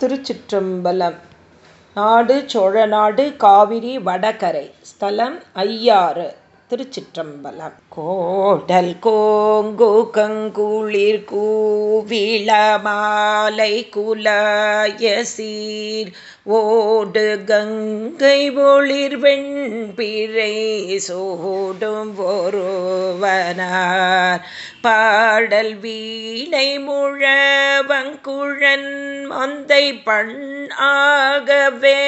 திருச்சிற்றம்பலம். நாடு சோழநாடு காவிரி வடகரை. ஸ்தலம் ஐயாறு. திருச்சிற்றம்பலம். கோடல் கோங்கு கங்குளிர் கூவிள மாலை குலாய சீர். ஓடு கங்கை ஒளிர் வெண்பிறை சோடும் ஒருவனார். பாடல் வீணை முழவங்குழன் மொந்தை பண் ஆகவே.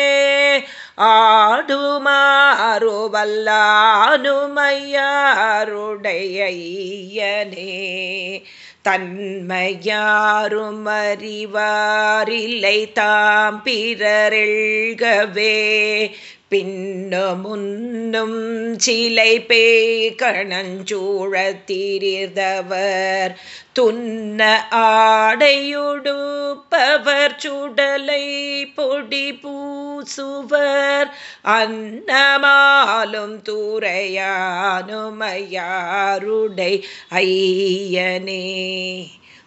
ஆ ஆடுமாறுவல்லானுமையாருடையனே தன்மையாரும் அறிவாரில்லை தாம் பிறரெழ்கவே பின்னமுன்னும் சிலை பேய் கணஞ்சூழத்திரிதவர் துன்ன ஆடையுடுப்பவர் சுடலை பொடி பூசுவர். அன்னமாலும் தூரையானுமையாருடை ஐயனே.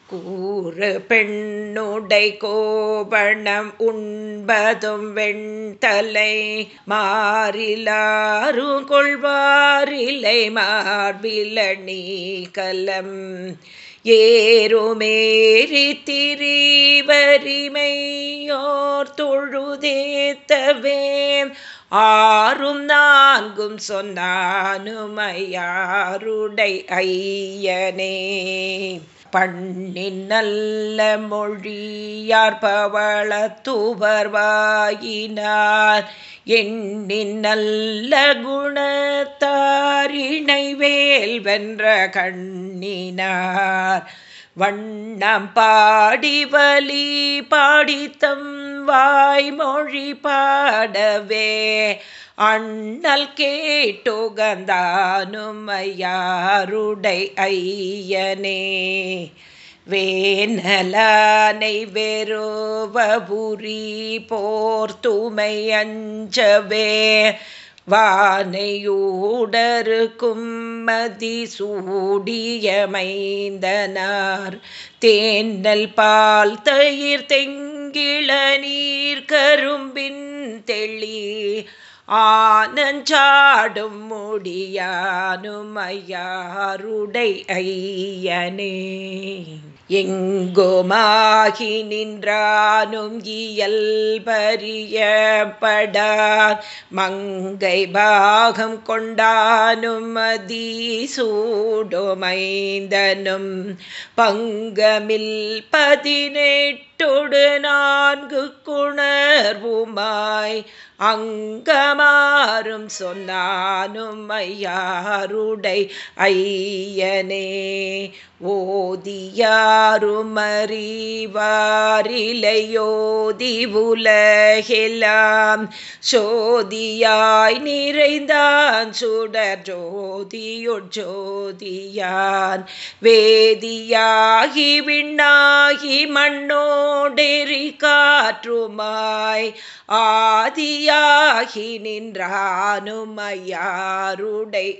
கூறு பெண்ணுடை கோபணம் உண்பதும் வெண்தலை மாறிலாரும் கொள்வாரில்லை மார்பிலணி கலம் ஏறுமேறி திரிவரிமையோர் தொழுதேத்தவே ஆறும் நான்கும் சொன்னானுமையாருடை ஐயனே. பண்ணின் நல்ல மொழியார் பவள எண்ணின் நல்ல குணத்தாரிணை வேல் வென்ற கண்ணினார். வண்ணம் பாடி வலி பாடித்தம் வாய்மொழி பாடவே அண்ணல் கேட்டுகந்தானுமையாருடை ஐயனே. வேனலானை வெறுவபுரி போர்த்துமை அஞ்சவே. வானையூடருக்கும் மதி சூடியமைந்தனார். தேன்னல் பால் தயிர் தெங்கிள நீர் கரும்பின் தெளி ஆனஞ்சாடும் முடியானுமையாருடை ஐயனே. எங்குமாகி நின்றானும் இயல்பரிய இயல்பறியப்படா மங்கை பாகம் கொண்டானும் மதி பங்கமில் பதினெட்டு பதினெட்டொடு நான்கு குணர்வுமாய் அங்கமாறும் சொன்னானும் ஐயாருடை ஐயனே. ஓதியாரும் அறிவாரிலையோதி உலகெல்லாம். சோதியாய் நிறைந்தான் சுடர் ஜோதியொஜோதியான் வேதியாகி விண்ணாகி மண்ணோ மண்ணோடெறி காற்றுமாய் ஆதியாகி நின்றானுமையாருடை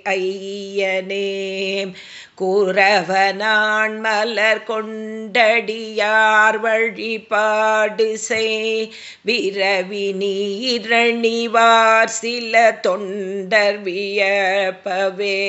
ஐயனே. குறவனான் மலர் கொண்டடியார் வழிபாடு செய். விரவி நீரணிவார் சில தொண்டர் வியப்பவே.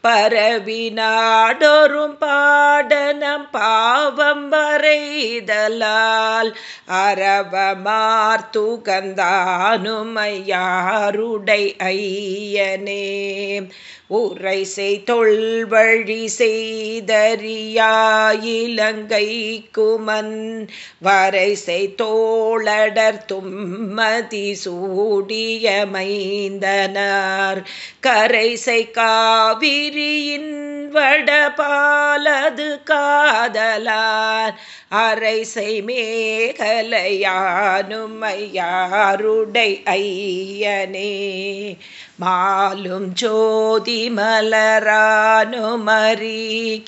பரவி நாடொரும் பாடனம் பாவம் வரைதல வரைதலால் அரவமார்த்துகந்தானுமையாருடை ஐயனே. உரை செய் தொல்வழி செய்தறியாயிலங்கை குமன். வரை செய்தோளடர் தும்மதி சூடியமைந்தனார். கரை செய் காவிரியின் வடபாலது காதலார். அரைசை மேகலையானுமையாருடை ஐயனே. மாலும் ஜோதி மலரானுமரி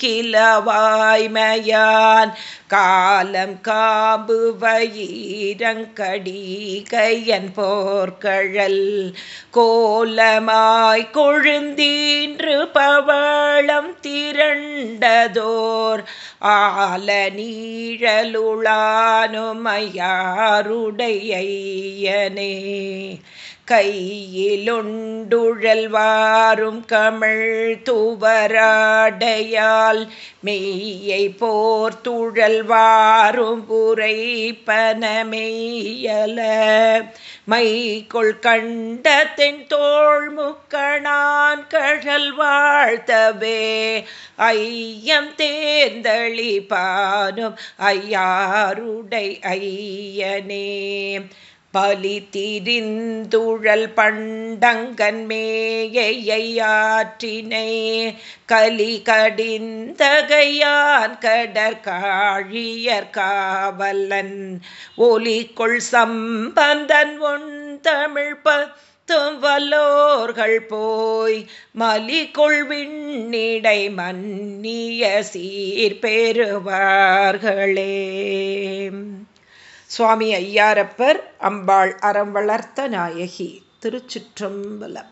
கிளவாய்மையான் காலம் காம்பு வயிரங்கடி கையன் போர்க்கழல் கோலமாய் கொழுந்தீன்று பவளம் திரண்டதோர் ஆல நீழலுளானுமையாருடையனே கையிலொண்டுழல்வாரும் கமிழ் துவராடையால் மெய்யை போர்த்துழல் வாரும் புரை பனமெய்யல மைகொள் கண்ட தென் தோள் முக்கணான் கழல் வாழ்த்தவே ஐயம் தேர்ந்தளிப்பானும் ஐயாருடை ஐயனே. பலி திரிந்துழல் பண்டங்கன் மேயையாற்றினை கலி கடிந்தகையான் கடற்காழியர் காவலன். ஒலிக்குள் சம்பந்தன் ஒன் தமிழ்ப பத்தும் வல்லோர்கள் போய் மலி கொள்விண்ணிடை மன்னிய சீர் பெறுவார்களே சுவாமி ஐயாரப்பர் அம்பாள் அறம் வளர்த்த நாயகி திருச்சிற்றம்பலம்.